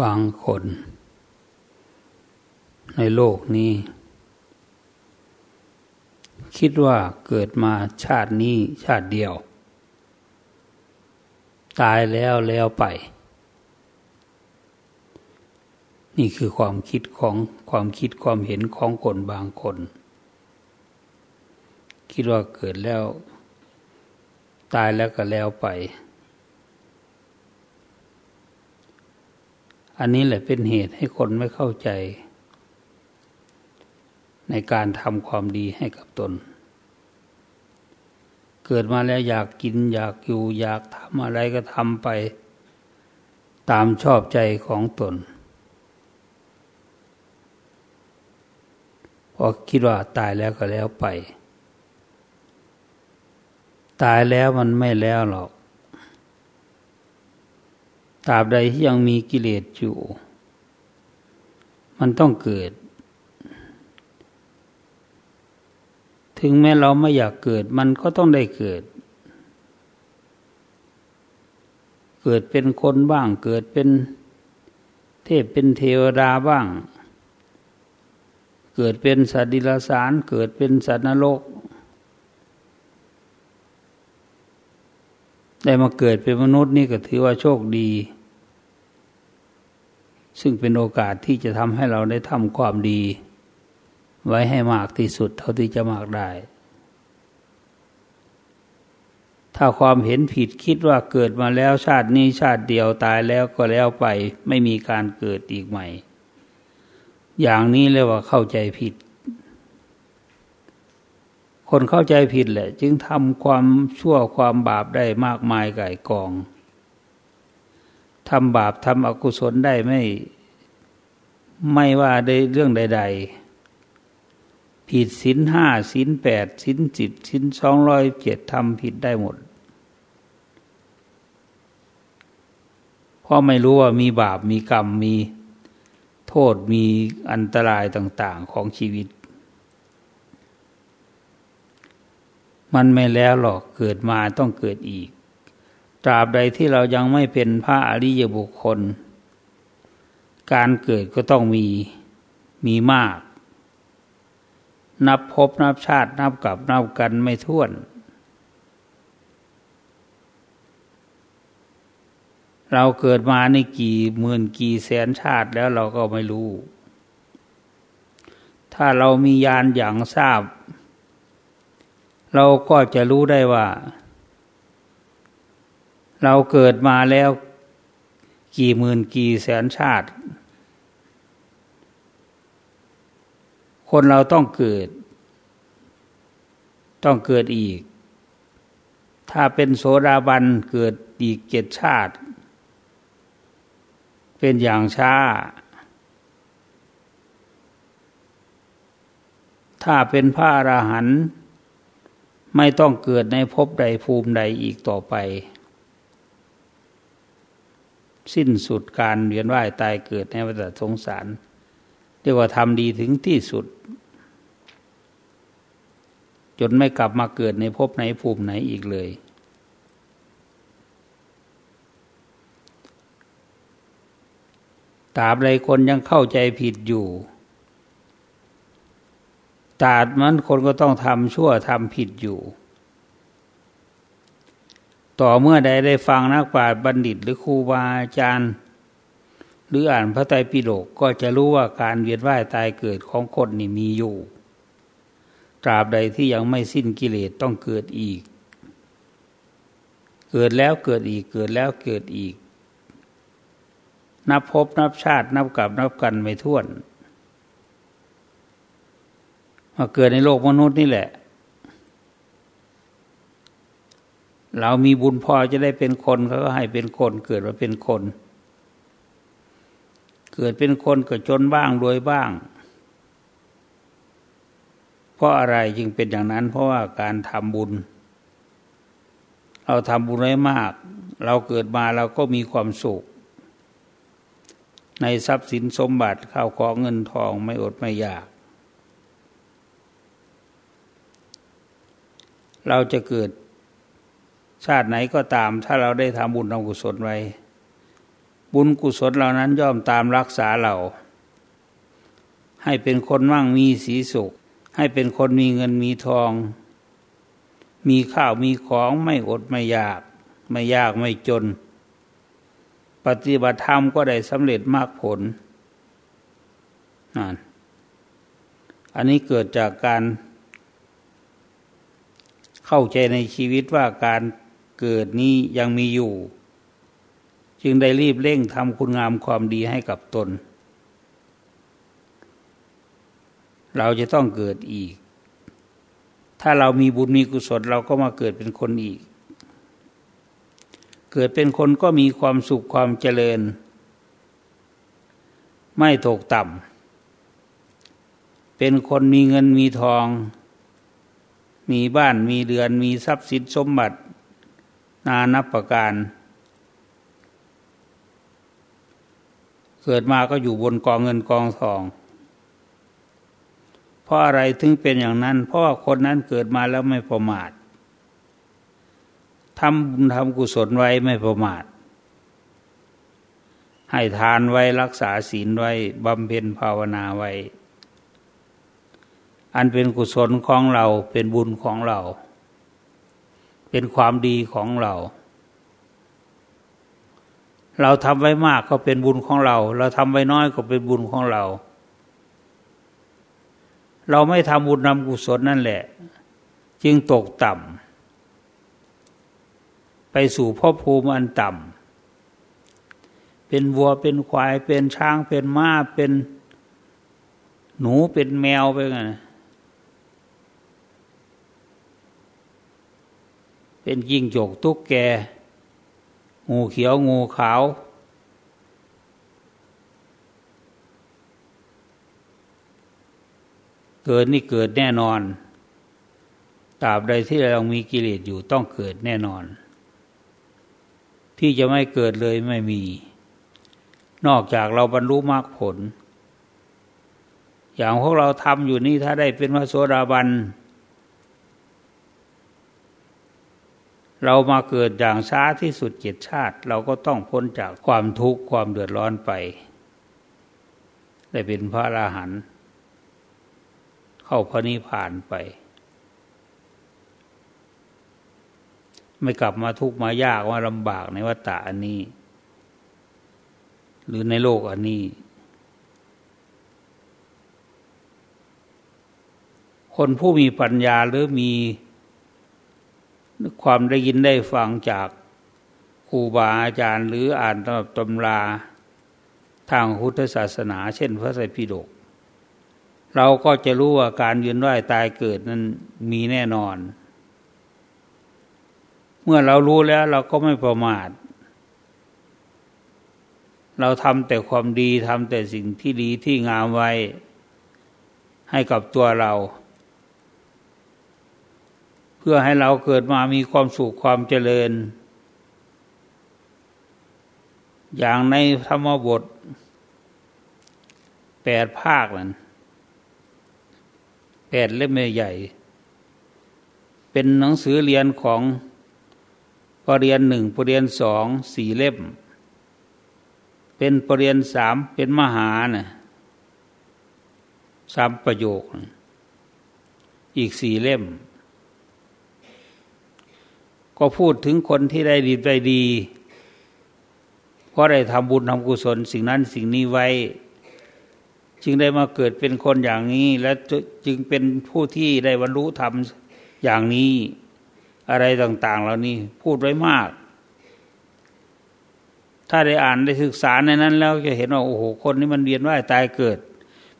บางคน ในโลกนี้ คิดว่าเกิดมาชาตินี้ชาติเดียว ตายแล้วแล้วไป นี่คือความคิดของความคิดความเห็นของคนบางคน คิดว่าเกิดแล้ว ตายแล้วก็แล้วไป อันนี้แหละเป็นเหตุให้คนไม่เข้าใจ ในการทำความดีให้กับตน เกิดมาแล้วอยากกินอยากอยู่อยากทำอะไรก็ทำไป ตามชอบใจของตนพอคิดว่าตายแล้วก็แล้วไป ตายแล้วมันไม่แล้วหรอก ตราบใดที่ยังมีกิเลสอยู่ มันต้องเกิด ถึงแม้เราไม่อยากเกิดมันก็ต้องได้เกิด เกิดเป็นคนบ้าง เกิดเป็นเทพเป็นเทวดาบ้าง เกิดเป็นสัตว์ดิลสาร เกิดเป็นสัตว์นรกได้มาเกิดเป็นมนุษย์นี่ก็ถือว่าโชคดี ซึ่งเป็นโอกาสที่จะทำให้เราได้ทำความดี ไว้ให้มากที่สุดเท่าที่จะมากได้ ถ้าความเห็นผิดคิดว่าเกิดมาแล้วชาตินี้ชาติเดียวตายแล้วก็แล้วไปไม่มีการเกิดอีกใหม่ อย่างนี้เรียกว่าเข้าใจผิด คนเข้าใจผิดแหละ จึงทำความชั่วความบาปได้มากมายไก่กอง ทำบาปทำอกุศลได้ไม่ ไม่ว่าในเรื่องใด ๆ ผิดศีลห้าศีลแปดศีลจิตศีลสองร้อยเจ็ดทำผิดได้หมดเพราะไม่รู้ว่ามีบาปมีกรรมมีโทษมีอันตรายต่าง ๆของชีวิต มันไม่แล้วหรอกเกิดมาต้องเกิดอีก ตราบใดที่เรายังไม่เป็นพระอริยบุคคล การเกิดก็ต้องมีมีมาก นับพบนับชาตินับกับนับกันไม่ท้วน เราเกิดมาในกี่หมื่นกี่แสนชาติแล้วเราก็ไม่รู้ ถ้าเรามียานอย่างทราบ เราก็จะรู้ได้ว่า เราเกิดมาแล้วกี่หมื่นกี่แสนชาติ คนเราต้องเกิด ต้องเกิดอีก ถ้าเป็นโสดาบันเกิดอีกเจ็ดชาติ เป็นอย่างช้า ถ้าเป็นพระอราหันต์ไม่ต้องเกิดในภพใดภูมิใดอีกต่อไป สิ้นสุดการเวียนว่ายตายเกิดในวัฏสงสาร เรียกว่าทำดีถึงที่สุด จนไม่กลับมาเกิดในภพไหนภูมิไหนอีกเลยตราบใดคนยังเข้าใจผิดอยู่ตราบมันคนก็ต้องทำชั่วทำผิดอยู่ ต่อเมื่อใดได้ฟังนักปราชญ์บัณฑิตหรือครูบาอาจารย์ หรืออ่านพระไตรปิฎกก็จะรู้ว่าการเวียนว่ายตายเกิดของคนนี่มีอยู่ ตราบใดที่ยังไม่สิ้นกิเลสต้องเกิดอีก เกิดแล้วเกิดอีกเกิดแล้วเกิดอีก นับพบนับชาตินับกับนับกันไม่ท้วนมาเกิดในโลกมนุษย์นี่แหละ เรามีบุญพอจะได้เป็นคนเขาก็ให้เป็นคน เกิดมาเป็นคน เกิดเป็นคนก็จนบ้างรวยบ้าง เพราะอะไรจึงเป็นอย่างนั้น เพราะว่าการทำบุญ เราทำบุญไว้มาก เราเกิดมาเราก็มีความสุข ในทรัพย์สินสมบัติข้าวของเงินทองไม่อดไม่อยากเราจะเกิด ชาติไหนก็ตาม ถ้าเราได้ทำบุญทำกุศลไว้ บุญกุศลเหล่านั้นย่อมตามรักษาเรา ให้เป็นคนมั่งมีสีสุข ให้เป็นคนมีเงินมีทอง มีข้าวมีของไม่อดไม่ยาก ไม่ยากไม่จน ปฏิบัติธรรมก็ได้สำเร็จมากผลนั่นอันนี้เกิดจากการเข้าใจในชีวิตว่าการ เกิดนี้ยังมีอยู่ จึงได้รีบเร่งทำคุณงามความดีให้กับตน เราจะต้องเกิดอีก ถ้าเรามีบุญมีกุศลเราก็มาเกิดเป็นคนอีก เกิดเป็นคนก็มีความสุขความเจริญ ไม่ตกต่ำเป็นคนมีเงินมีทองมีบ้านมีเรือนมีทรัพย์สินสมบัติ นานับประการ เกิดมาก็อยู่บนกองเงินกองทอง เพราะอะไรถึงเป็นอย่างนั้น เพราะาคนนั้นเกิดมาแล้วไม่ประมาททำบุญทำกุศลไว้ไม่ประมาท ให้ทานไว้รักษาศีลไว้บำเพ็ญภาวนาไว้ อันเป็นกุศลของเราเป็นบุญของเรา เป็นความดีของเรา เราทำไว้มากก็เป็นบุญของเรา เราทำไว้น้อยก็เป็นบุญของเรา เราไม่ทำบุญนำกุศลนั่นแหละ จึงตกต่ำไปสู่ภพภูมิอันต่ำเป็นวัวเป็นควายเป็นช้างเป็นม้าเป็นหนูเป็นแมวไปไง เป็นยิงจกตุ๊กแก งูเขียวงูขาว เกิดนี่เกิดแน่นอนตราบใดที่เรามีกิเลสอยู่ต้องเกิดแน่นอน ที่จะไม่เกิดเลยไม่มี นอกจากเราบรรลุมรรคผล อย่างพวกเราทำอยู่นี่ถ้าได้เป็นพระโสดาบัน เรามาเกิดอย่างช้าที่สุดเจ็ดชาติ เราก็ต้องพ้นจากความทุกข์ความเดือดร้อนไป ได้เป็นพระอราหันต์เข้าพระนิพพานไป ไม่กลับมาทุกข์มายากมาลำบากในวัฏฏะอันนี้ หรือในโลกอันนี้ คนผู้มีปัญญาหรือมี ความได้ยินได้ฟังจากครูบาอาจารย์หรืออ่านตำราทางพุทธศาสนา เช่นพระไตรปิฎกเราก็จะรู้ว่าการยืนไหวตายเกิดนั้นมีแน่นอน เมื่อเรารู้แล้วเราก็ไม่ประมาท เราทำแต่ความดีทำแต่สิ่งที่ดีที่งามไว้ให้กับตัวเรา พื่อให้เราเกิดมามีความสุขความเจริญ อย่างในธรรมบทแปดภาคนั้นแปดเล่มใหญ่ เป็นหนังสือเรียนของปรริญญาหนึ่งปรริญญาสองสี่เล่ม เป็นปรริญญาสามเป็นมหานะ่ะสามประโยค อีกสี่เล่ม ก็พูดถึงคนที่ได้ดีได้ดี เพราะได้ทำบุญทำกุศลสิ่งนั้นสิ่งนี้ไว้ จึงได้มาเกิดเป็นคนอย่างนี้ และจึงเป็นผู้ที่ได้บรรลุธรรมอย่างนี้ อะไรต่าง ๆ เหล่านี้พูดไว้มาก ถ้าได้อ่านได้ศึกษาในนั้น แล้วจะเห็นว่าโอ้โหคนนี้มันเรียนว่ายตายเกิด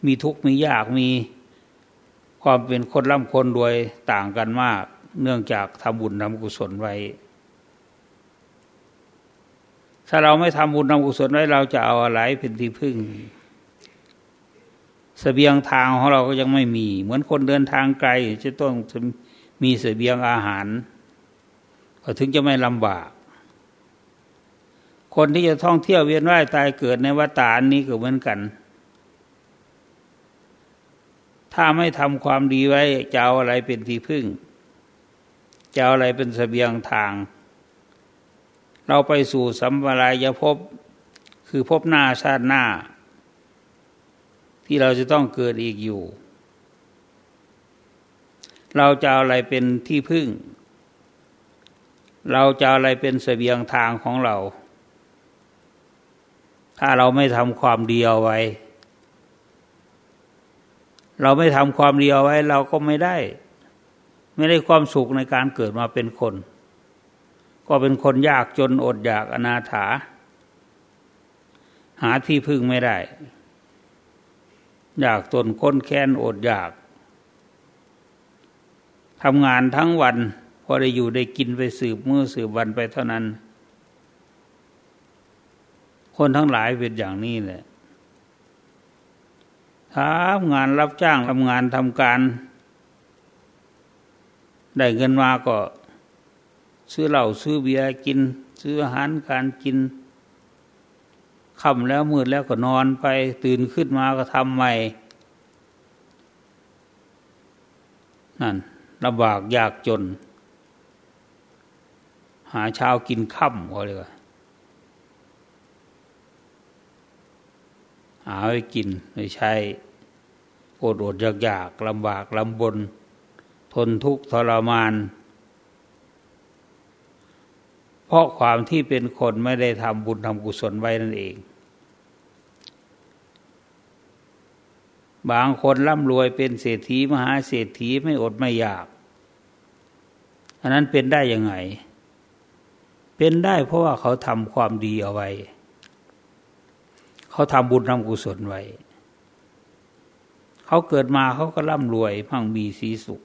มีทุกข์มียากมีความเป็นคนร่ำคนรวยต่างกันมาก เนื่องจากทำบุญทำกุศลไว้ ถ้าเราไม่ทำบุญทำกุศลไว้ เราจะเอาอะไรเป็นที่พึ่งสเสบียงทางของเราก็ยังไม่มี เหมือนคนเดินทางไกล จะต้องมีสเสบียงอาหารก็ถึงจะไม่ลำบาก คนที่จะท่องเที่ยวเวียนว่ายตายเกิดในวัฏฏานนี้ก็เหมือนกัน ถ้าไม่ทำความดีไว้จะเอาอะไรเป็นที่พึ่ง จะอะไรเป็นสเสบียงทาง เราไปสู่สัมปรายภพคือพบหน้าชาติหน้า ที่เราจะต้องเกิดอีกอยู่ เราจะอาอะไรเป็นที่พึ่ง เราจะอะไรเป็นเสบียงทางของเรา ถ้าเราไม่ทำความดีเอาไว้ เราไม่ทำความดีเอาไว้ เราก็ไม่ได้ ไม่ได้ความสุขในการเกิดมาเป็นคน ก็เป็นคนยากจนอดอยากอนาถา หาที่พึ่งไม่ได้ อยากตนค้นแค้นอดอยากทำงานทั้งวันพอได้อยู่ได้กินไปสืบมือสืบวันไปเท่านั้น คนทั้งหลายเป็นอย่างนี้แหละทำงานรับจ้างทำงานทำการ ได้เงินมาก็ซื้อเหล้าซื้อเบียร์กิน ซื้ออาหารการกินค่ำแล้วมืดแล้วก็นอนไปตื่นขึ้นมาก็ทำใหม่นั่นลำบากยากจน หาเช้ากินค่ำก็เลยหาไว้กินไม่ใช่อดอดยากยากลำบากลำบน ทนทุกข์ทรมาน เพราะความที่เป็นคนไม่ได้ทำบุญทำกุศลไว้นั่นเอง บางคนร่ำรวยเป็นเศรษฐีมหาเศรษฐีไม่อดไม่อยาก อันนั้นเป็นได้ยังไง เป็นได้เพราะว่าเขาทำความดีเอาไว้ เขาทำบุญทำกุศลไว้เขาเกิดมาเขาก็ร่ำรวยมั่งมีสีสุข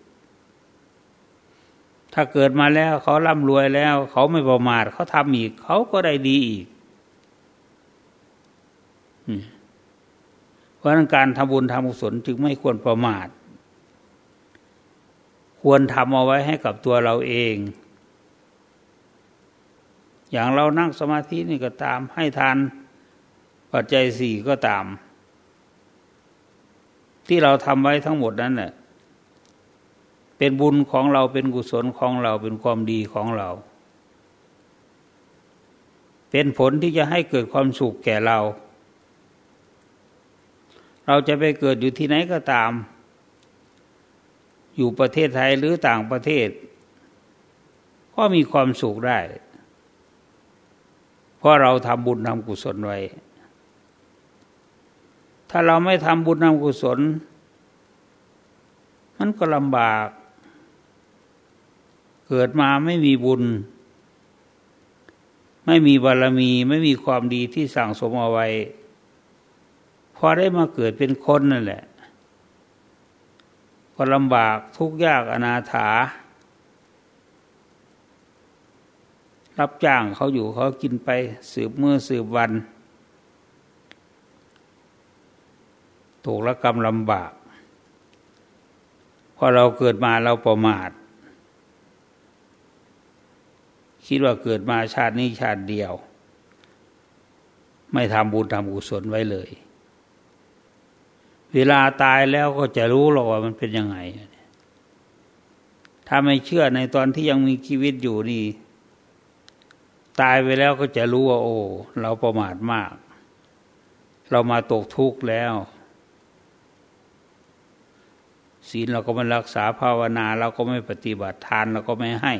ถ้าเกิดมาแล้วเขาร่ำรวยแล้ว เขาไม่ประมาทเขาทำอีก เขาก็ได้ดีอีกเพราะนั้นการทำบุญทำกุศลจึงไม่ควรประมาท ควรทำเอาไว้ให้กับตัวเราเอง อย่างเรานั่งสมาธินี่ก็ตาม ให้ทานปัจจัยสี่ก็ตาม ที่เราทำไว้ทั้งหมดนั้นน่ะ เป็นบุญของเราเป็นกุศลของเราเป็นความดีของเรา เป็นผลที่จะให้เกิดความสุขแก่เรา เราจะไปเกิดอยู่ที่ไหนก็ตาม อยู่ประเทศไทยหรือต่างประเทศ ก็มีความสุขได้ เพราะเราทำบุญทำกุศลไว้ ถ้าเราไม่ทำบุญทำกุศลมันก็ลำบาก เกิดมาไม่มีบุญ ไม่มีบารมีไม่มีความดีที่สั่งสมเอาไว้ พอได้มาเกิดเป็นคนนั่นแหละ ก็ลำบากทุกข์ยากอนาถา รับจ้างเขาอยู่เขากินไปสืบเมื่อสืบวันถูกละกรรมลำบากพอเราเกิดมาเราประมาท คิดว่าเกิดมาชาตินี้ชาติเดียว ไม่ทำบุญทำกุศลไว้เลย เวลาตายแล้วก็จะรู้หรอกว่ามันเป็นยังไง ถ้าไม่เชื่อในตอนที่ยังมีชีวิตอยู่นี่ ตายไปแล้วก็จะรู้ว่า โอ้ เราประมาทมาก เรามาตกทุกข์แล้วศีลเราก็ไม่รักษาภาวนาเราก็ไม่ปฏิบัติทานเราก็ไม่ให้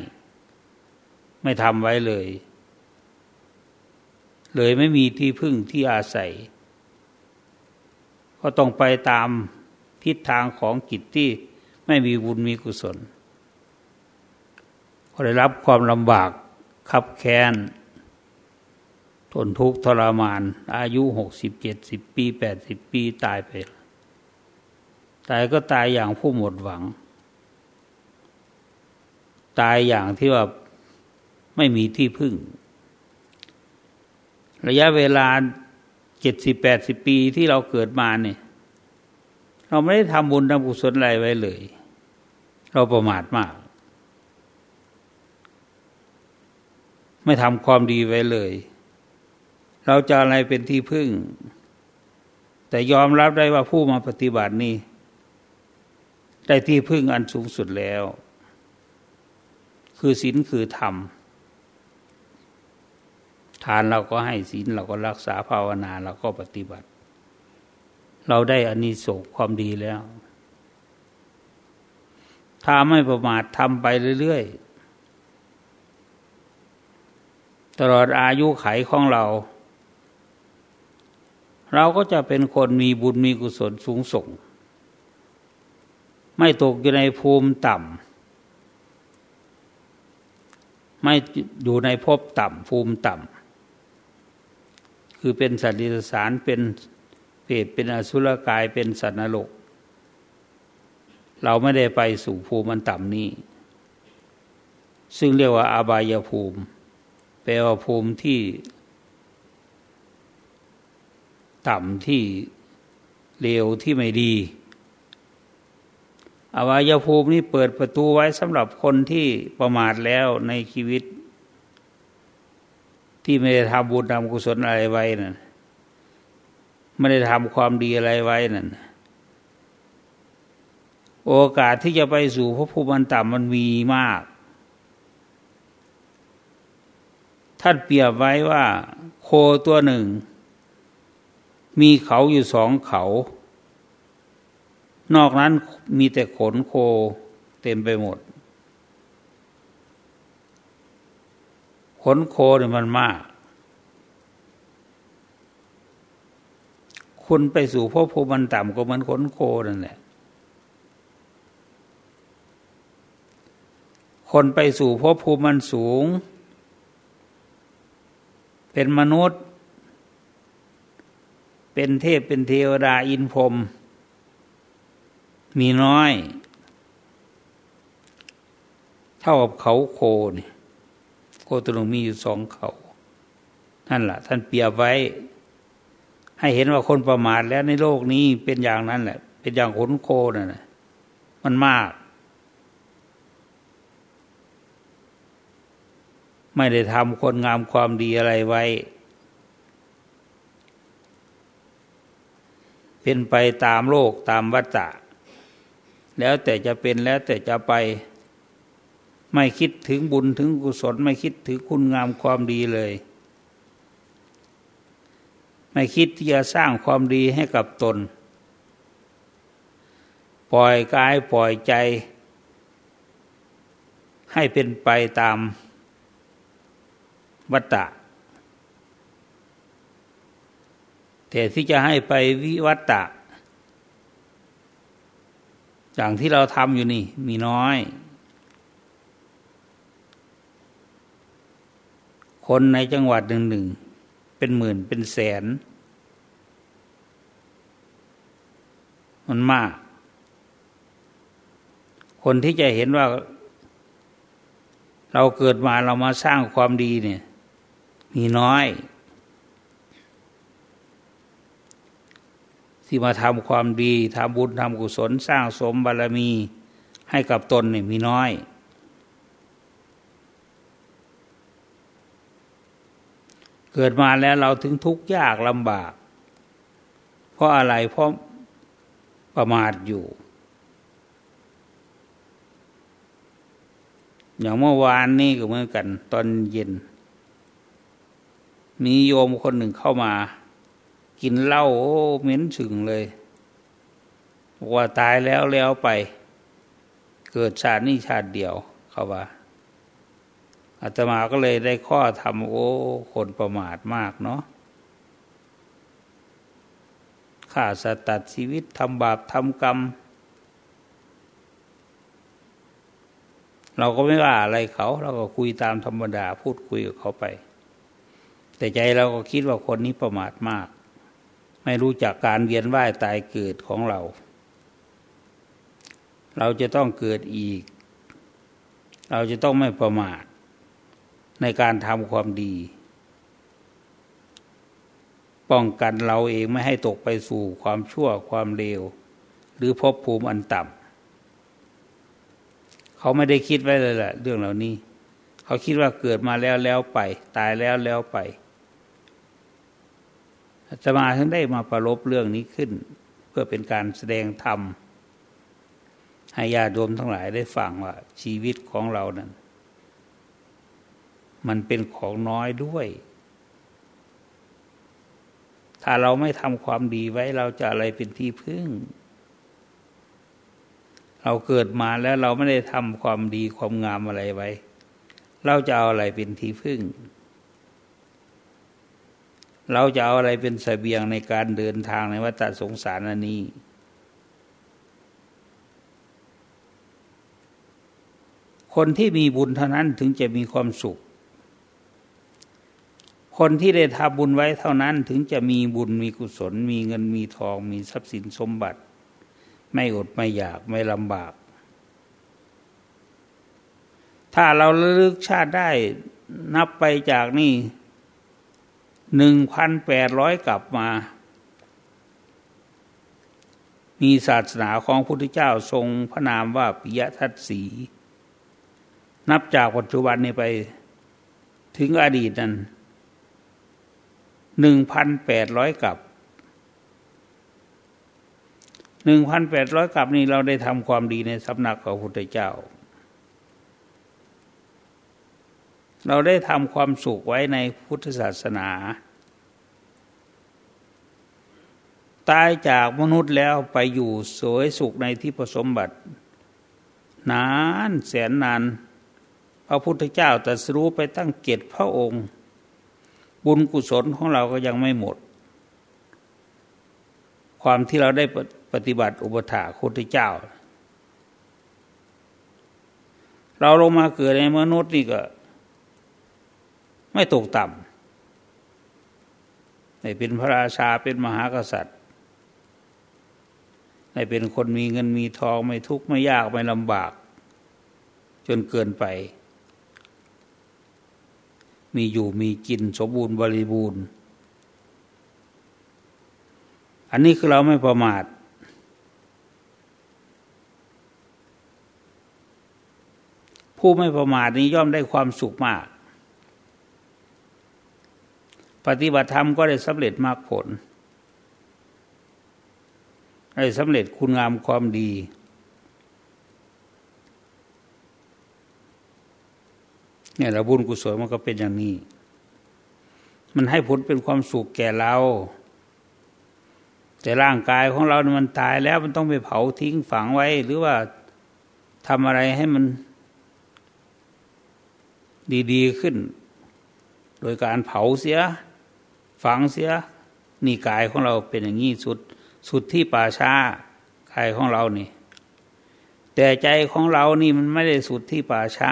ไม่ทำไว้เลย เลยไม่มีที่พึ่งที่อาศัย ก็ต้องไปตามทิศทางของกิจที่ไม่มีบุญมีกุศล ก็ได้รับความลำบากขับแค้นทนทุกข์ทรมาน อายุหกสิบเจ็ดสิบปีแปดสิบปีตายไป ตายก็ตายอย่างผู้หมดหวัง ตายอย่างที่ว่า ไม่มีที่พึ่ง ระยะเวลาเจ็ดสิบแปดสิบปีที่เราเกิดมาเนี่ย เราไม่ได้ทำบุญทำกุศลอะไรไว้เลย เราประมาทมาก ไม่ทำความดีไว้เลย เราจะอะไรเป็นที่พึ่ง แต่ยอมรับได้ว่าผู้มาปฏิบัตินี้ได้ที่พึ่งอันสูงสุดแล้ว คือศีลคือธรรม ทานเราก็ให้ศีลเราก็รักษาภาวนาเราก็ปฏิบัติ เราได้อานิสงส์ความดีแล้ว ถ้าไม่ประมาททำไปเรื่อยๆ ตลอดอายุไขของเรา เราก็จะเป็นคนมีบุญมีกุศลสูงส่ง ไม่ตกอยู่ในภูมิต่ำไม่อยู่ในภพต่ำภูมิต่ำ คือเป็นสัตว์ดิสารเป็นเปรตเป็นอสุรกายเป็นสัตว์นรก เราไม่ได้ไปสู่ภูมิมันต่ำนี้ ซึ่งเรียกว่าอาบายภูมิแปลว่าภูมิที่ ต่ำที่เลวที่ไม่ดีอวายภูมินี้เปิดประตูไว้สำหรับคนที่ประมาทแล้วในชีวิต ที่ไม่ได้ทำบุญทำกุศลอะไรไว้นั่นไม่ได้ทำความดีอะไรไว้นั่นโอกาสที่จะไปสู่พระภูมิต่ำมันมีมาก ท่านเปรียบไว้ว่า โคตัวหนึ่ง มีเขาอยู่สองเขา นอกนั้นมีแต่ขนโคเต็มไปหมด ขนโคเนี่ยมันมาก คุณไปสู่พภูมันต่ำก็เหมือนขนโคนั่นแหละคนไปสู่พภูมิมันสูง เป็นมนุษย์ เป็นเทพเป็นเทวดาอินพรมมีน้อย เท่ากับเขาโคนี่ ตรงมีอยู่สองเขา นั่นแหละท่านเปรียบไว้ ให้เห็นว่าคนประมาทแล้วในโลกนี้เป็นอย่างนั้นแหละ เป็นอย่างขนโคนั่นแหละมันมาก ไม่ได้ทำคนงามความดีอะไรไว้ เป็นไปตามโลกตามวัฏฏะแล้วแต่จะเป็นแล้วแต่จะไป ไม่คิดถึงบุญถึงกุศล ไม่คิดถึงคุณงามความดีเลย ไม่คิดที่จะสร้างความดีให้กับตน ปล่อยกายปล่อยใจ ให้เป็นไปตามวัตตะแต่ที่จะให้ไปวิวัตตะอย่างที่เราทำอยู่นี่มีน้อย คนในจังหวัดหนึ่งหนึ่งเป็นหมื่นเป็นแสน มันมาก คนที่จะเห็นว่า เราเกิดมาเรามาสร้างความดีเนี่ย มีน้อย ที่มาทำความดีทำบุญทำกุศล สร้างสมบารมีให้กับตนเนี่ยมีน้อย เกิดมาแล้วเราถึงทุกข์ยากลำบาก เพราะอะไรเพราะประมาทอยู่ อย่างเมื่อวานนี่ก็เหมือนกัน ตอนเย็น มีโยมคนหนึ่งเข้ามา กินเหล้าโอ้เหม็นฉึงเลยว่าตายแล้วแล้วไป เกิดชาตินี้ชาติเดียวเขาว่า อาตมาก็เลยได้ข้อทำโอ้คนประมาทมากเนาะฆ่าสัตว์ตัดชีวิตทำบาปทำกรรม เราก็ไม่ว่าอะไรเขา เราก็คุยตามธรรมดาพูดคุยกับเขาไป แต่ใจเราก็คิดว่าคนนี้ประมาทมาก ไม่รู้จักการเวียนว่ายตายเกิดของเรา เราจะต้องเกิดอีก เราจะต้องไม่ประมาท ในการทำความดี ป้องกันเราเองไม่ให้ตกไปสู่ความชั่วความเลว หรือภพภูมิอันต่ำเขาไม่ได้คิดไว้เลยแหละเรื่องเหล่านี้ เขาคิดว่าเกิดมาแล้วแล้วไป ตายแล้วแล้วไปจะมาถึงได้มาประลบเรื่องนี้ขึ้น เพื่อเป็นการแสดงธรรมให้ญาติโยมทั้งหลายได้ฟังว่าชีวิตของเรานั้น มันเป็นของน้อยด้วย ถ้าเราไม่ทำความดีไว้เราจะอะไรเป็นที่พึ่ง เราเกิดมาแล้วเราไม่ได้ทำความดีความงามอะไรไว้ เราจะเอาอะไรเป็นที่พึ่ง เราจะเอาอะไรเป็นสเสบียงในการเดินทางในวัฏสงสารอันนี้คนที่มีบุญเท่านั้นถึงจะมีความสุข คนที่ได้ทำบุญไว้เท่านั้นถึงจะมีบุญมีกุศล มีเงินมีทอง มีทรัพย์สินสมบัติ ไม่อดไม่อยากไม่ลำบาก ถ้าเราลึกชาติได้นับไปจากนี่หนึ่งพันแปดร้อยกลับมา มีศาสนาของพระพุทธเจ้าทรงพระนามว่าปิยทัตสี นับจากปัจจุบันนี้ไปถึงอดีตนั้น หนึ่งพันแปดร้อยกับหนึ่งพันแปดร้อยกับนี้เราได้ทำความดีในสำนักของพระพุทธเจ้า เราได้ทำความสุขไว้ในพุทธศาสนา ตายจากมนุษย์แล้วไปอยู่สวยสุขในที่ผสมบัติ นานแสนนาน พระพุทธเจ้าตรัสรู้ไปตั้งเกตพระองค์ บุญกุศลของเราก็ยังไม่หมด ความที่เราได้ปฏิบัติอุปถาคุทธเจ้า เราลงมาเกิดในมนุษย์นี่ก็ ไม่ตกต่ำไม่เป็นพระราชาเป็นมหากษัตริย์ไม่เป็นคนมีเงินมีทองไม่ทุกข์ไม่ยากไม่ลำบาก จนเกินไป มีอยู่มีกิน สมบูรณ์บริบูรณ์ อันนี้คือเราไม่ประมาท ผู้ไม่ประมาทนี้ย่อมได้ความสุขมาก ปฏิบัติธรรมก็ได้สำเร็จมากผล ได้สำเร็จคุณงามความดี เนี่ยเราบุญกุศลมันก็เป็นอย่างนี้ มันให้ผลเป็นความสุขแก่เรา แต่ร่างกายของเราเนี่ยมันตายแล้วมันต้องไปเผาทิ้งฝังไว้ หรือว่าทำอะไรให้มันดีๆขึ้น โดยการเผาเสีย ฝังเสีย นี่กายของเราเป็นอย่างนี้สุดสุดที่ป่าช้ากายของเรานี่ แต่ใจของเรานี่มันไม่ได้สุดที่ป่าช้า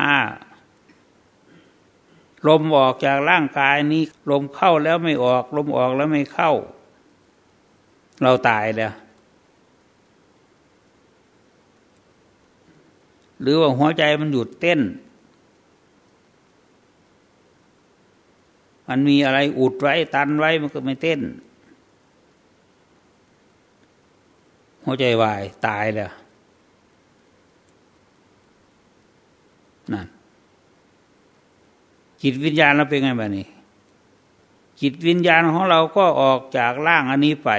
ลมออกจากร่างกายนี้ ลมเข้าแล้วไม่ออก ลมออกแล้วไม่เข้า เราตายแล้ว หรือว่าหัวใจมันหยุดเต้น มันมีอะไรอุดไว้ตันไว้มันก็ไม่เต้น หัวใจวาย ตายแล้วนั่น จิตวิญญาณเราเป็นไงบ้านี้ จิตวิญญาณของเราก็ออกจากร่างอันนี้ไป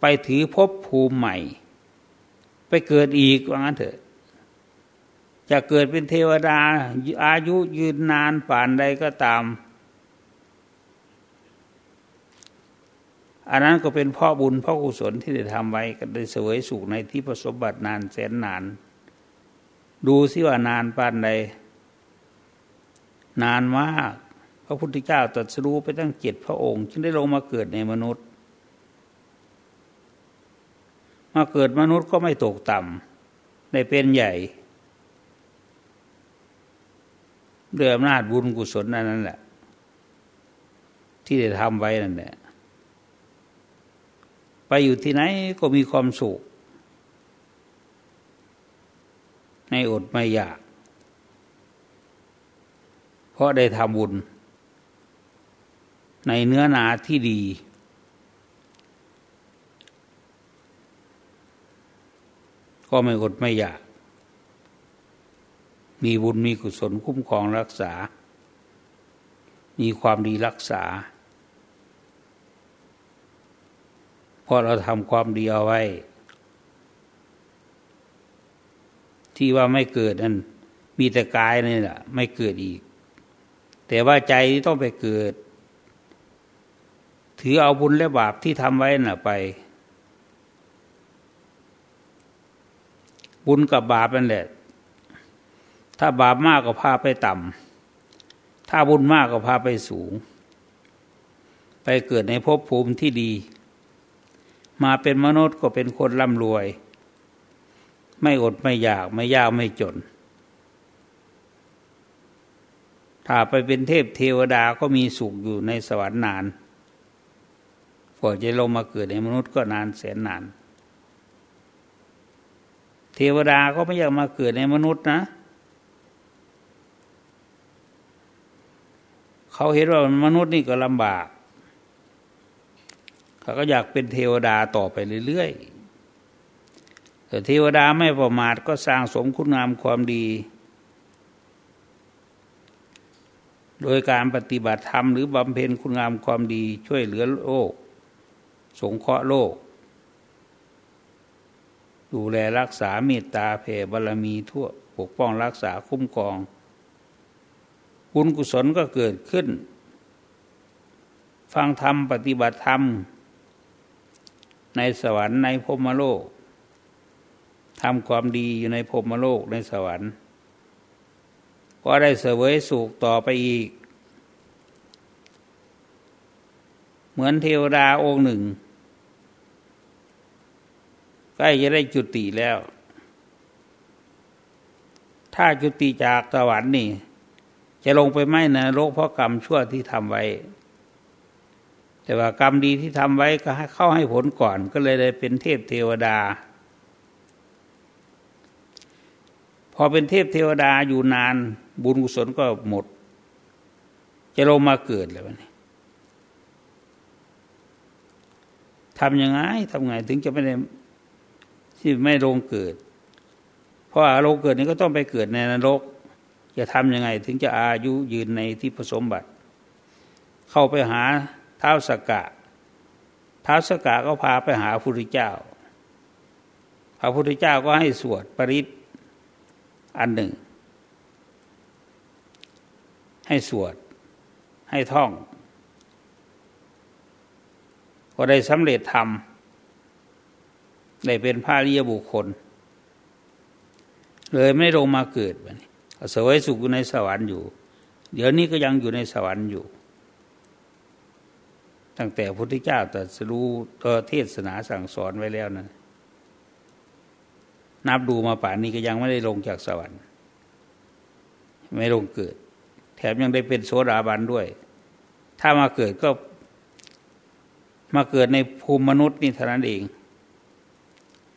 ไปถือภพภูมิใหม่ ไปเกิดอีกว่างั้นเถอะ จะเกิดเป็นเทวดาอายุยืนนานป่านใดก็ตาม อันนั้นก็เป็นพ่อบุญพ่อกุศลที่ได้ทำไว้ก็ได้เสวยสุขในที่ประสบบัตินานแสนนาน ดูสิว่านานป่านใด นานมาก พระพุทธเจ้าตรัสรู้ไปตั้งเจ็ดพระองค์ จึงได้ลงมาเกิดในมนุษย์ มาเกิดมนุษย์ก็ไม่ตกต่ำได้เป็นใหญ่ด้วยอำนาจบุญกุศลนั่นแหละ ที่ได้ทำไว้นั่นแหละไปอยู่ที่ไหนก็มีความสุข ในอดไม่อยาก ราะได้ทำบุญ ในเนื้อนาที่ดี ก็ไม่อดไม่อยาก มีบุญมีกุศลคุ้มครองรักษา มีความดีรักษาเพราะเราทำความดีเอาไว้ ที่ว่าไม่เกิดนั้นมีแต่กายนี่แหละ ไม่เกิดอีก แต่ว่าใจต้องไปเกิด ถือเอาบุญและบาปที่ทำไว้น่ะไป บุญกับบาปนั่นแหละ ถ้าบาปมากก็พาไปต่ำถ้าบุญมากก็พาไปสูง ไปเกิดในภพภูมิที่ดี มาเป็นมนุษย์ก็เป็นคนร่ำรวย ไม่อดไม่อยากไม่ยากไม่จน ถ้าไปเป็นเทพเทวดาก็มีสุขอยู่ในสวรรค์นานกว่าจะลงมาเกิดในมนุษย์ก็นานแสนนาน เทวดาก็ไม่อยากมาเกิดในมนุษย์นะ เขาเห็นว่ามนุษย์นี่ก็ลำบาก เขาก็อยากเป็นเทวดาต่อไปเรื่อยๆแต่เทวดาไม่ประมาทก็สร้างสมคุณงามความดี โดยการปฏิบัติธรรมหรือบำเพ็ญคุณงามความดีช่วยเหลือโลก สงเคราะห์โลก ดูแลรักษาเมตตาเพบารมีทั่วปกป้องรักษาคุ้มครอง บุญกุศลก็เกิดขึ้น ฟังธรรมปฏิบัติธรรม ในสวรรค์ในพรมโลกทำความดีอยู่ในพรมโลกในสวรรค์ ก็ได้เสวยสุขต่อไปอีก เหมือนเทวดาองค์หนึ่งใกล้จะได้จุติแล้ว ถ้าจุติจากสวรรค์นี่ จะลงไปไหมนรกเพราะกรรมชั่วที่ทำไว้ แต่ว่ากรรมดีที่ทำไว้ก็ให้เข้าให้ผลก่อน ก็เลยได้เป็นเทพเทวดาพอเป็นเทพเทวดาอยู่นาน บุญกุศลก็หมด จะลงมาเกิดแล้วนี่ทำยังไงทำไงถึงจะไม่ได้ที่ไม่ลงเกิด เพราะอาลงเกิดนี้ก็ต้องไปเกิดในนรก จะทำยังไง ถึงจะอายุยืนในที่ผสมบัติ เข้าไปหาเท้าสกกะท้าสกกะก็พาไปหาพระพุทธเจ้า พระพุทธเจ้าก็ให้สวดปริศอันหนึ่ง ให้สวด ให้ท่อง ก็ได้สำเร็จธรรมได้เป็นพระริยบุคคล เลยไม่ลงมาเกิดไปสวยสุขอยู่ในสวรรค์อยู่ เดี๋ยวนี้ก็ยังอยู่ในสวรรค์อยู่ ตั้งแต่พระพุทธเจ้าตรัสรู้เทศนาสั่งสอนไว้แล้วนะนับดูมาป่านนี้ก็ยังไม่ได้ลงจากสวรรค์ ไม่ลงเกิด แถมยังได้เป็นโสดาบันด้วย ถ้ามาเกิดก็มาเกิดในภูมิมนุษย์นี่เท่านั้นเอง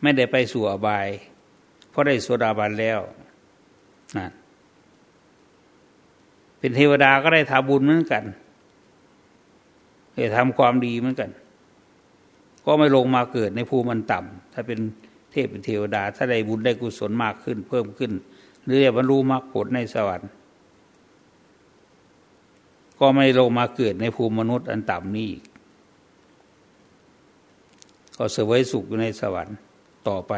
ไม่ได้ไปสู่อบาย เพราะได้โสดาบันแล้วนะเป็นเทวดาก็ได้ทำบุญเหมือนกันได้ทำความดีเหมือนกัน ก็ไม่ลงมาเกิดในภูมิมันต่ำถ้าเป็นเทพเป็นเทวดา ถ้าได้บุญได้กุศลมากขึ้น เพิ่มขึ้น หรือได้บรรลุมรรคผลในสวรรค์ ก็ไม่ลงมาเกิดในภูมิมนุษย์อันต่ำนี้อีก ก็เสวยสุขอยู่ในสวรรค์ต่อไป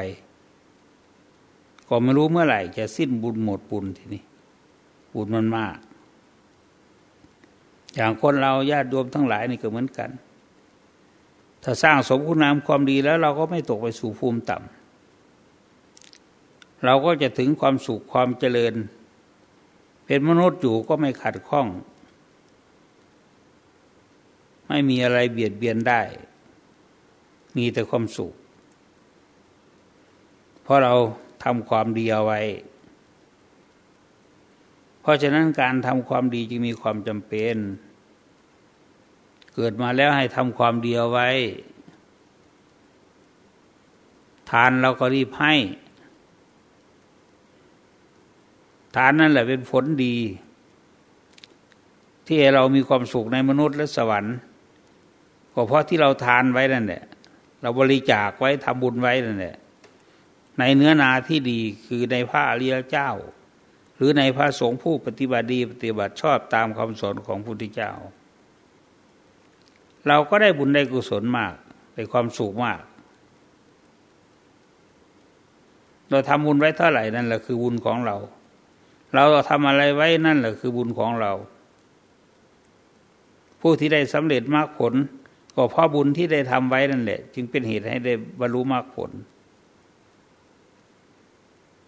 ก็ไม่รู้เมื่อไหร่จะสิ้นบุญหมดบุญทีนี้ บุญมันมาก อย่างคนเราญาติโยมทั้งหลายนี่ก็เหมือนกัน ถ้าสร้างสมคุณงามความดีแล้วเราก็ไม่ตกไปสู่ภูมิต่ำเราก็จะถึงความสุขความเจริญ เป็นมนุษย์อยู่ก็ไม่ขัดข้อง ไม่มีอะไรเบียดเบียนได้ มีแต่ความสุข เพราะเราทำความดีเอาไว้ เพราะฉะนั้นการทำความดีจึงมีความจำเป็น เกิดมาแล้วให้ทำความดีเอาไว้ ทานเราก็รีบให้ ทานนั่นแหละเป็นผลดี ที่เรามีความสุขในมนุษย์และสวรรค์ ก็เพราะที่เราทานไว้นั่นแหละเราบริจาคไว้ทำบุญไว้นั่นแหละในเนื้อนาที่ดีคือในพระอริยเจ้า หรือในพระสงฆ์ผู้ปฏิบัติดีปฏิบัติชอบตามคำสอนของพระพุทธเจ้า เราก็ได้บุญได้กุศลมากได้ความสุขมาก เราทำบุญไว้เท่าไหร่นั่นแหละคือบุญของเรา เราทำอะไรไว้นั่นแหละคือบุญของเรา ผู้ที่ได้สำเร็จมากผล ก็เพราะบุญที่ได้ทำไว้นั่นแหละ จึงเป็นเหตุให้ได้บรรลุมรรคผล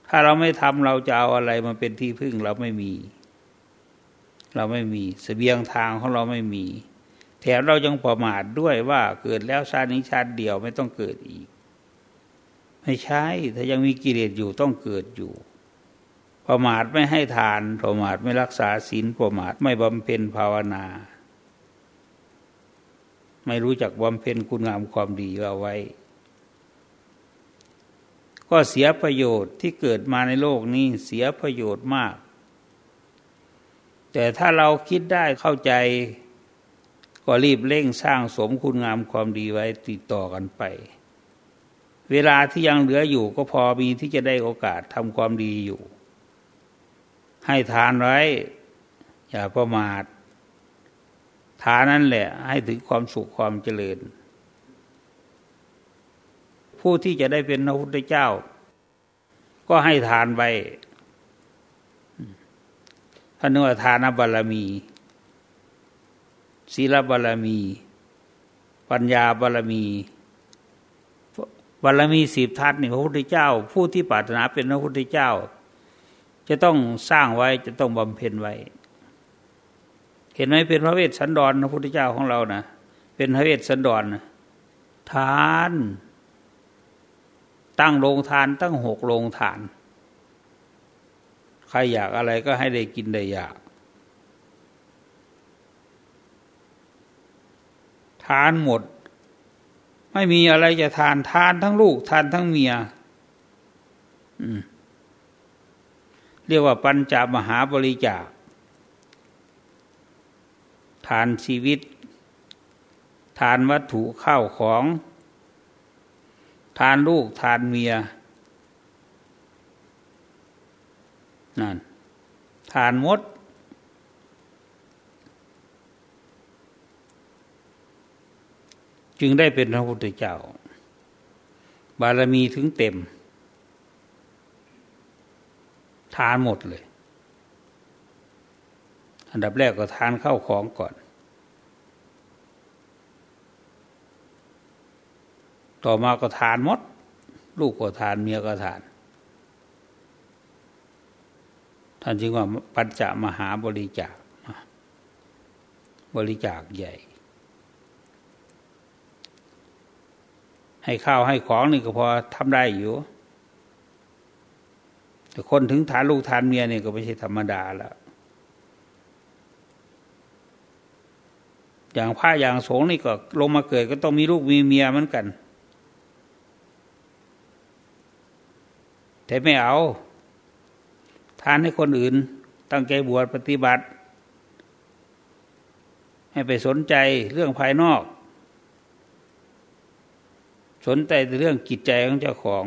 ถ้าเราไม่ทำเราจะเอาอะไรมาเป็นที่พึ่งเราไม่มี เราไม่มีสเสบียงทางของเราไม่มี แถมเรายังประมาทด้วยว่าเกิดแล้วชาตินี้ชาติเดียวไม่ต้องเกิดอีก ไม่ใช่ถ้ายังมีกิเลสอยู่ต้องเกิดอยู่ประมาทไม่ให้ทานประมาทไม่รักษาศีลประมาทไม่บำเพ็ญภาวนา ไม่รู้จักบำเพ็ญคุณงามความดีเอาไว้ ก็เสียประโยชน์ที่เกิดมาในโลกนี้เสียประโยชน์มาก แต่ถ้าเราคิดได้เข้าใจ ก็รีบเร่งสร้างสมคุณงามความดีไว้ติดต่อกันไป เวลาที่ยังเหลืออยู่ก็พอมีที่จะได้โอกาสทำความดีอยู่ ให้ทานไว้ อย่าประมาท ฐานนั้นแหละ ให้ถึงความสุขความเจริญ ผู้ที่จะได้เป็นพระพุทธเจ้า ก็ให้ทานไปพระนุทานบารมี ศีลบารมี ปัญญาบารมีบารมีสิบทัศนี่พระพุทธเจ้า ผู้ที่ปรารถนาเป็นพระพุทธเจ้า จะต้องสร้างไว้จะต้องบำเพ็ญไว้ เห็นไหมเป็นพระเวสสันดรพระพุทธเจ้าของเรานะเป็นพระเวสสันดรนะทาน ตั้งโรงทาน ตั้งหกโรงทาน ใครอยากอะไรก็ให้ได้กินได้อยาก ทานหมด ไม่มีอะไรจะทานทานทั้งลูก ทานทั้งเมียเรียกว่าปัญจมหาบริจาค ทานชีวิต ทานวัตถุข้าวของ ทานลูกทานเมียนั่นทานมด จึงได้เป็นพระพุทธเจ้า บารมีถึงเต็ม ทานหมดเลย อันดับแรกก็ทานข้าวของก่อน ต่อมาก็ทานมด ลูกก็ทานเมียก็ทาน ท่านจึงว่าปัญจมหาบริจาคบริจาคใหญ่ ให้ข้าวให้ของนี่ก็พอทำได้อยู่แต่คนถึงทานลูกทานเมียนี่ก็ไม่ใช่ธรรมดาแล้ว อย่างพระอย่างสงฆ์นี่ก็ลงมาเกิดก็ต้องมีลูกมีเมียเหมือนกัน แต่ไม่เอา ทานให้คนอื่น ตั้งใจบวชปฏิบัติ ให้ไปสนใจเรื่องภายนอก สนใจเรื่องจิตใจของเจ้าของ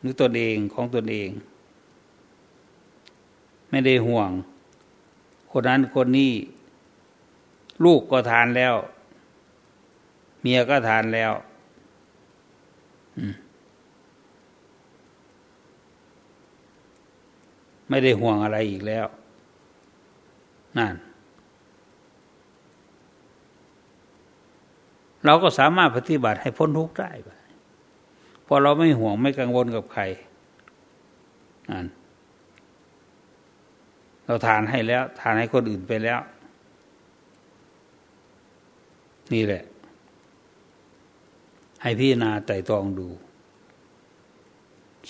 หรือตนเองของตนเอง ไม่ได้ห่วง คนนั้นคนนี้ ลูกก็ทานแล้ว เมียก็ทานแล้วไม่ได้ห่วงอะไรอีกแล้ว นั่น เราก็สามารถปฏิบัติให้พ้นทุกข์ได้เพราะเราไม่ห่วงไม่กังวลกับใครนั่นเราทานให้แล้ว ทานให้คนอื่นไปแล้ว นี่แหละ ให้พี่นาไต่ตองดู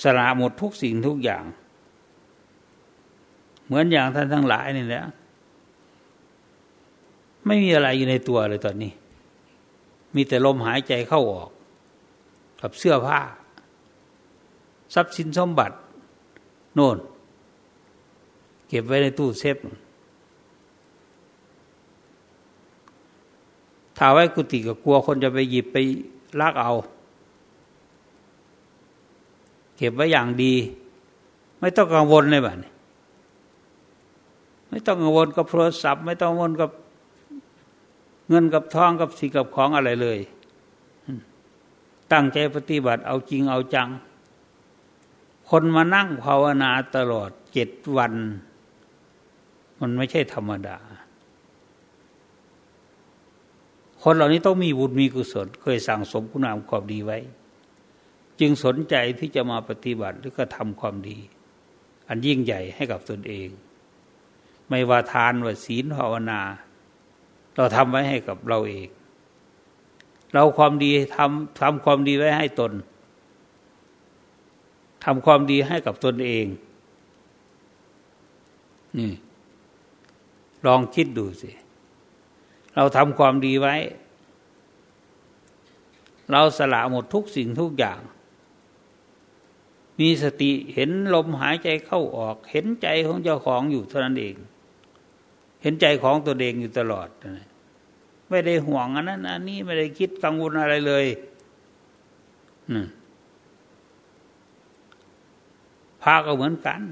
สละหมดทุกสิ่งทุกอย่าง เหมือนอย่างท่านทั้งหลายนี่แหละไม่มีอะไรอยู่ในตัวเลยตอนนี้ มีแต่ลมหายใจเข้าออก กับเสื้อผ้า ทรัพย์สินสมบัติ โน่น เก็บไว้ในตู้เซฟ ถ้าไว้กุฏิก็กลัวคนจะไปหยิบไปลักเอา เก็บไว้อย่างดี ไม่ต้องกังวลเลยบ้านี้ไม่ต้องกังวลกับโทรศัพท์ ไม่ต้องกังวลกับเงินกับทองกับสิ่งกับของอะไรเลย ตั้งใจปฏิบัติเอาจริงเอาจัง คนมานั่งภาวนาตลอดเจ็ดวัน มันไม่ใช่ธรรมดา คนเหล่านี้ต้องมีบุญมีกุศล เคยสั่งสมคุณงามความดีไว้ จึงสนใจที่จะมาปฏิบัติหรือก็ทำความดี อันยิ่งใหญ่ให้กับตนเอง ไม่ว่าทานว่าศีลภาวนา เราทำไว้ให้กับเราเอง เราความดีทำทำความดีไว้ให้ตนทำความดีให้กับตนเอง นี่ ลองคิดดูสิ เราทำความดีไว้ เราสละหมดทุกสิ่งทุกอย่าง มีสติเห็นลมหายใจเข้าออก เห็นใจของเจ้าของอยู่เท่านั้นเอง เห็นใจของตัวเองอยู่ตลอด ไม่ได้ห่วงอันนั้นอันนี้ไม่ได้คิดกังวลอะไรเลยพาก็เหมือนกัน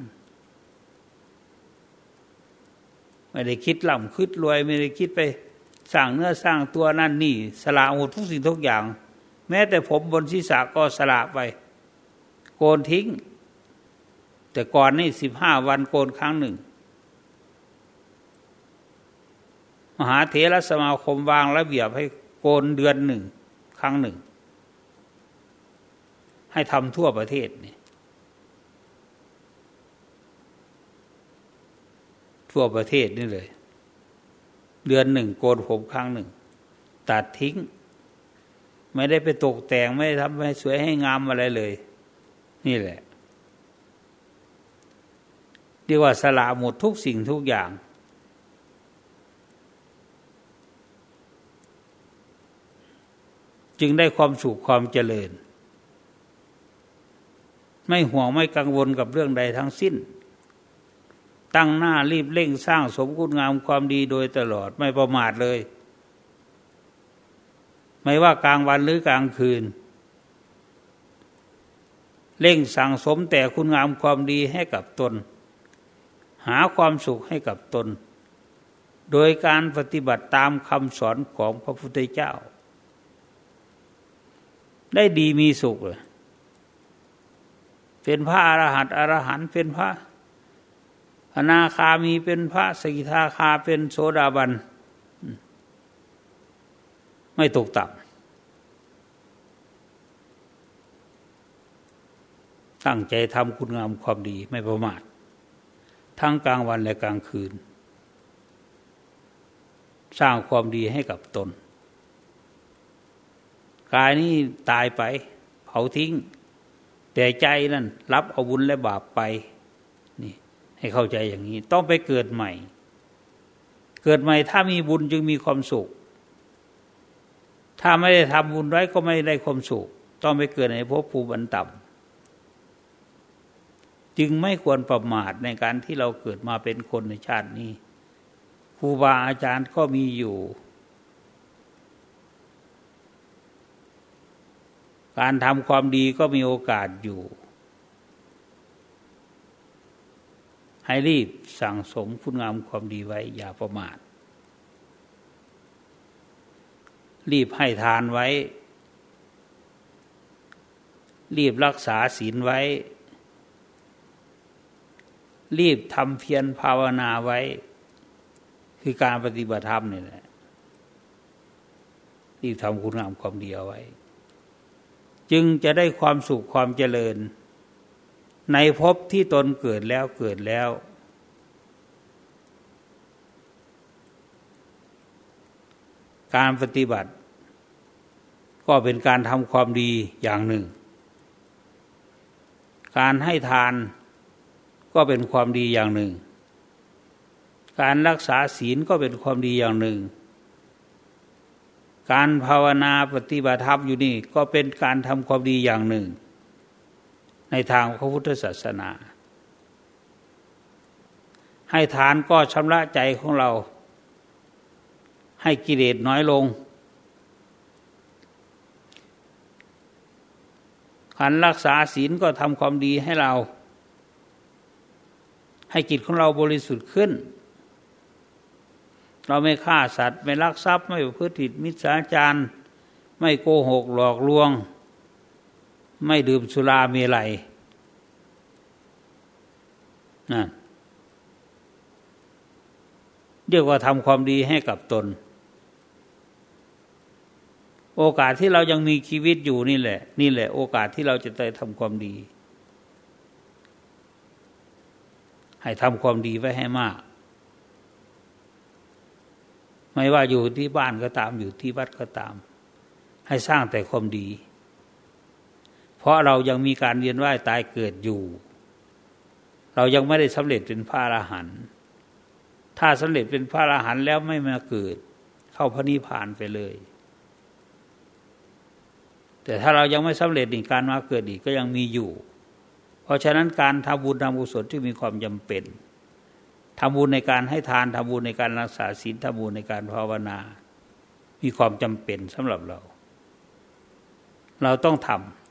ไม่ได้คิดล่ำคิดรวย ไม่ได้คิดไป สร้างเนื้อสร้างตัวนั่นนี่ สละหมดทุกสิ่งทุกอย่าง แม้แต่ผมบนศีรษะก็สละไป โกนทิ้ง แต่ก่อนนี่สิบห้าวันโกนครั้งหนึ่ง มหาเถรสมาคมวางระเบียบให้โกนเดือนหนึ่ง ครั้งหนึ่ง ให้ทำทั่วประเทศนี่ทั่วประเทศนี่เลย เดือนหนึ่งโกนผมครั้งหนึ่ง ตัดทิ้ง ไม่ได้ไปตกแต่งไม่ได้ทำให้สวยให้งามอะไรเลย นี่แหละเรียกว่าสละหมดทุกสิ่งทุกอย่าง จึงได้ความสุขความเจริญ ไม่ห่วงไม่กังวลกับเรื่องใดทั้งสิ้น ตั้งหน้ารีบเร่งสร้างสมคุณงามความดีโดยตลอดไม่ประมาทเลย ไม่ว่ากลางวันหรือกลางคืน เร่งสั่งสมแต่คุณงามความดีให้กับตน หาความสุขให้กับตน โดยการปฏิบัติตามคำสอนของพระพุทธเจ้า ได้ดีมีสุขเลยเป็นพระอรหันต์อรหันต์เป็นพระ อนาคามีเป็นพระสกิทาคาเป็นโสดาบัน ไม่ตกต่ำตั้งใจทำคุณงามความดีไม่ประมาท ทั้งกลางวันและกลางคืน สร้างความดีให้กับตน กายนี้ตายไป เผาทิ้ง แต่ใจนั่นรับเอาบุญและบาปไปนี่ ให้เข้าใจอย่างนี้ ต้องไปเกิดใหม่ เกิดใหม่ถ้ามีบุญจึงมีความสุข ถ้าไม่ได้ทำบุญไว้ก็ไม่ได้ความสุข ต้องไปเกิดในภพภูมิอันต่ำจึงไม่ควรประมาทในการที่เราเกิดมาเป็นคนในชาตินี้ครูบาอาจารย์ก็มีอยู่ การทำความดีก็มีโอกาสอยู่ ให้รีบสั่งสมคุณงามความดีไว้ อย่าประมาท รีบให้ทานไว้ รีบรักษาศีลไว้ รีบทำเพียรภาวนาไว้ คือการปฏิบัติธรรมนี่แหละ รีบทำคุณงามความดีเอาไว้ จึงจะได้ความสุขความเจริญ ในภพที่ตนเกิดแล้วเกิดแล้ว การปฏิบัติ ก็เป็นการทำความดีอย่างหนึ่ง การให้ทานก็เป็นความดีอย่างหนึ่ง การรักษาศีลก็เป็นความดีอย่างหนึ่ง การภาวนาปฏิบัติธรรมอยู่นี่ก็เป็นการทำความดีอย่างหนึ่ง ในทางพระพุทธศาสนา ให้ทานก็ชำระใจของเรา ให้กิเลสน้อยลงการรักษาศีลก็ทำความดีให้เรา ให้จิตของเราบริสุทธิ์ขึ้น เราไม่ฆ่าสัตว์ ไม่ลักทรัพย์ ไม่พฤติมิจฉาจารไม่โกหกหลอกลวง ไม่ดื่มสุราเมลัยนั่นเรียกว่าทำความดีให้กับตน โอกาสที่เรายังมีชีวิตอยู่นี่แหละ นี่แหละ โอกาสที่เราจะได้ทำความดี ให้ทำความดีไว้ให้มาก ไม่ว่าอยู่ที่บ้านก็ตามอยู่ที่วัดก็ตาม ให้สร้างแต่ความดี ราะเรายังมีการเรียนว่ายตายเกิดอยู่ เรายังไม่ได้สำเร็จเป็นพระอรหันต์ถ้าสำเร็จเป็นพระอรหันต์แล้วไม่มาเกิด เข้าพระนิพพานไปเลย แต่ถ้าเรายังไม่สำเร็จในการมาเกิดอีกก็ยังมีอยู่ เพราะฉะนั้นการทำบุญทำกุศลที่มีความจำเป็นทำบุญในการให้ทานทำบุญในการรักษาศีลทำบุญในการภาวนา มีความจำเป็นสำหรับเรา เราต้องทำ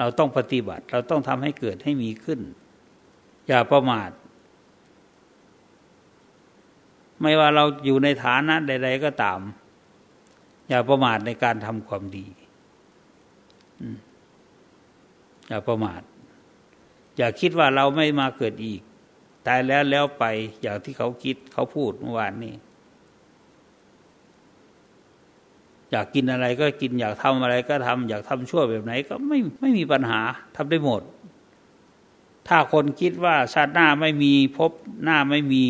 เราต้องปฏิบัติ เราต้องทำให้เกิดให้มีขึ้น อย่าประมาท ไม่ว่าเราอยู่ในฐานะใด ๆ ก็ตาม อย่าประมาทในการทำความดีอย่าประมาท อย่าคิดว่าเราไม่มาเกิดอีก ตายแล้วแล้วไปอย่างที่เขาคิดเขาพูดเมื่อวานนี้ อยากกินอะไรก็กินอยากทำอะไรก็ทำอยากทำชั่วแบบไหนก็ไม่ไม่มีปัญหาทำได้หมด ถ้าคนคิดว่าชาติหน้าไม่มีพบหน้าไม่มี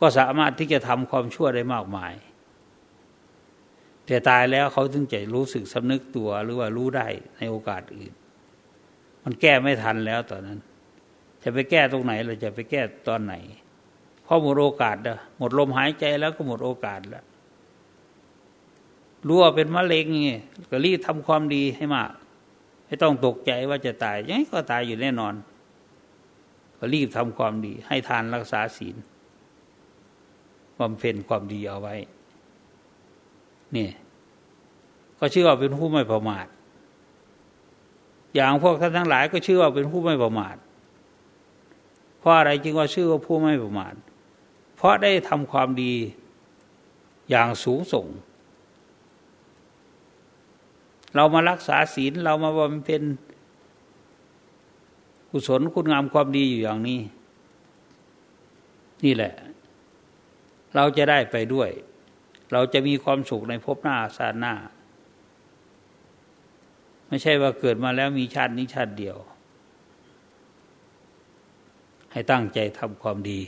ก็สามารถที่จะทำความชั่วได้มากมาย แต่ตายแล้วเขาถึงจะรู้สึกสำนึกตัวหรือว่ารู้ได้ในโอกาสอื่น มันแก้ไม่ทันแล้วตอนนั้น จะไปแก้ตรงไหนเราจะไปแก้ตอนไหนพราะหมดโอกาสแล้วหมดลมหายใจแล้วก็หมดโอกาสแล้ว รู้ว่าเป็นมะเร็งไงก็รีบทำความดีให้มาก ไม่ต้องตกใจว่าจะตายยังไงก็ตายอยู่แน่นอน ก็รีบทำความดี ให้ทานรักษาศีลบำเพ็ญความดีเอาไว้ นี่ก็ชื่อว่าเป็นผู้ไม่ประมาท อย่างพวกท่านทั้งหลายก็ชื่อว่าเป็นผู้ไม่ประมาท เพราะอะไรจึงว่าชื่อว่าผู้ไม่ประมาท เพราะได้ทำความดีอย่างสูงส่ง เรามารักษาศีลเรามาบำเพ็ญกุศลคุณงามความดีอยู่อย่างนี้ นี่แหละ เราจะได้ไปด้วย เราจะมีความสุขในภพหน้าชาติหน้า ไม่ใช่ว่าเกิดมาแล้วมีชาตินี้ชาติเดียว ให้ตั้งใจทำความดี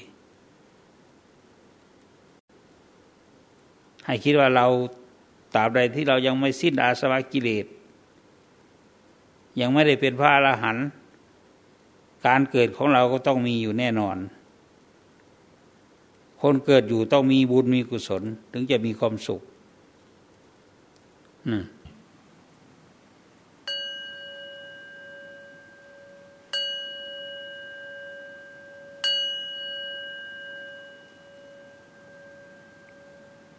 ให้คิดว่าเรา ตราบใดที่เรายังไม่สิ้นอาสวะกิเลส ยังไม่ได้เป็นพระอรหันต์การเกิดของเราก็ต้องมีอยู่แน่นอน คนเกิดอยู่ต้องมีบุญมีกุศล ถึงจะมีความสุข